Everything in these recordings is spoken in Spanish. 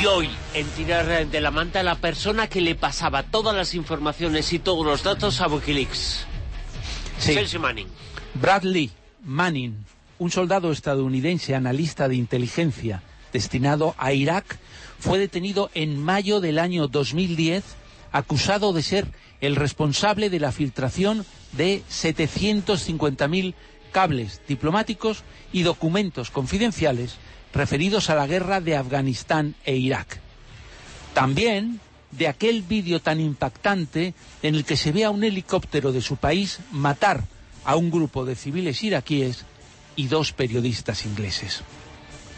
Y hoy, en tirar de la manta, la persona que le pasaba todas las informaciones y todos los datos a Wikileaks. Sí. Chelsea Manning. Bradley Manning, un soldado estadounidense analista de inteligencia destinado a Irak, fue detenido en mayo del año 2010 acusado de ser el responsable de la filtración de 750.000 cables diplomáticos y documentos confidenciales referidos a la guerra de Afganistán e Irak. También de aquel vídeo tan impactante en el que se ve a un helicóptero de su país matar a un grupo de civiles iraquíes y dos periodistas ingleses.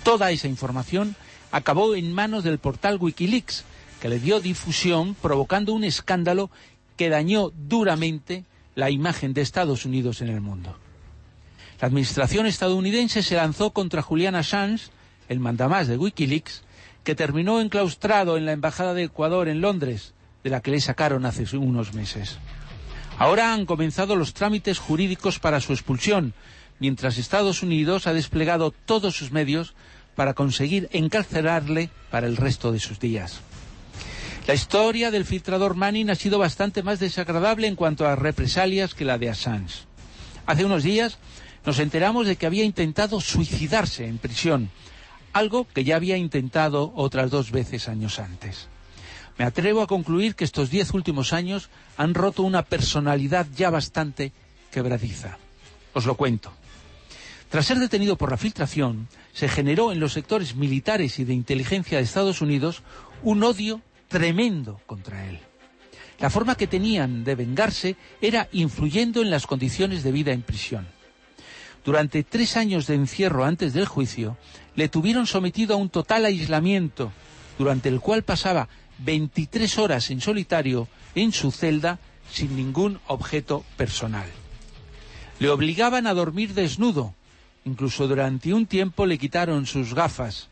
Toda esa información acabó en manos del portal Wikileaks, que le dio difusión provocando un escándalo que dañó duramente la imagen de Estados Unidos en el mundo. La administración estadounidense se lanzó contra Julian Assange, el mandamás de Wikileaks, que terminó enclaustrado en la Embajada de Ecuador en Londres, de la que le sacaron hace unos meses. Ahora han comenzado los trámites jurídicos para su expulsión, mientras Estados Unidos ha desplegado todos sus medios para conseguir encarcelarle para el resto de sus días. La historia del filtrador Manning ha sido bastante más desagradable en cuanto a represalias que la de Assange. Hace unos días nos enteramos de que había intentado suicidarse en prisión, algo que ya había intentado otras dos veces años antes. Me atrevo a concluir que estos diez últimos años han roto una personalidad ya bastante quebradiza. Os lo cuento. Tras ser detenido por la filtración, se generó en los sectores militares y de inteligencia de Estados Unidos un odio tremendo contra él. La forma que tenían de vengarse era influyendo en las condiciones de vida en prisión. Durante tres años de encierro antes del juicio, le tuvieron sometido a un total aislamiento, durante el cual pasaba 23 horas en solitario en su celda sin ningún objeto personal. Le obligaban a dormir desnudo, incluso durante un tiempo le quitaron sus gafas,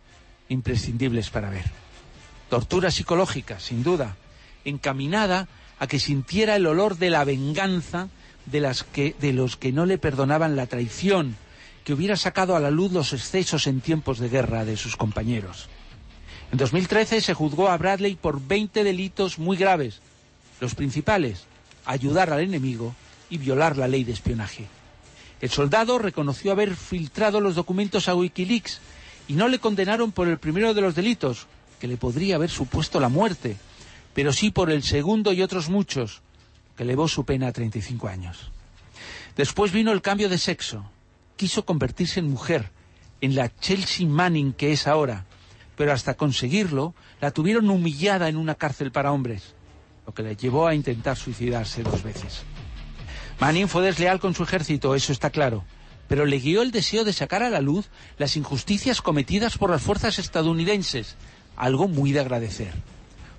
imprescindibles para ver. Tortura psicológica, sin duda, encaminada a que sintiera el olor de la venganza de, los que no le perdonaban la traición, que hubiera sacado a la luz los excesos en tiempos de guerra de sus compañeros. En 2013 se juzgó a Bradley por 20 delitos muy graves. Los principales, ayudar al enemigo y violar la ley de espionaje. El soldado reconoció haber filtrado los documentos a Wikileaks y no le condenaron por el primero de los delitos, que le podría haber supuesto la muerte, pero sí por el segundo y otros muchos, que elevó su pena a 35 años. Después vino el cambio de sexo. Quiso convertirse en mujer, en la Chelsea Manning que es ahora, pero hasta conseguirlo la tuvieron humillada en una cárcel para hombres, lo que le llevó a intentar suicidarse dos veces. Manning fue desleal con su ejército, eso está claro, pero le guió el deseo de sacar a la luz las injusticias cometidas por las fuerzas estadounidenses, algo muy de agradecer.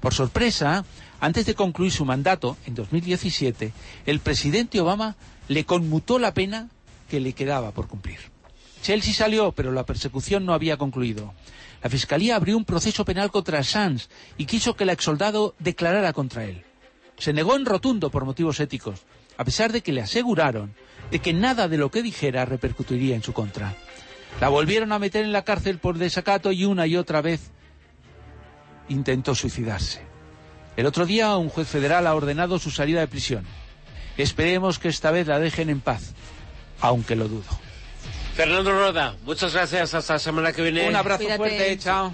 Por sorpresa, antes de concluir su mandato, en 2017, el presidente Obama le conmutó la pena que le quedaba por cumplir. Chelsea salió, pero la persecución no había concluido. La Fiscalía abrió un proceso penal contra Sanz y quiso que el exsoldado declarara contra él. Se negó en rotundo por motivos éticos, a pesar de que le aseguraron de que nada de lo que dijera repercutiría en su contra. La volvieron a meter en la cárcel por desacato y una y otra vez intentó suicidarse. El otro día un juez federal ha ordenado su salida de prisión. Esperemos que esta vez la dejen en paz, aunque lo dudo. Fernando Roda, muchas gracias. Hasta la semana que viene. Un abrazo Cuídate. fuerte, chao.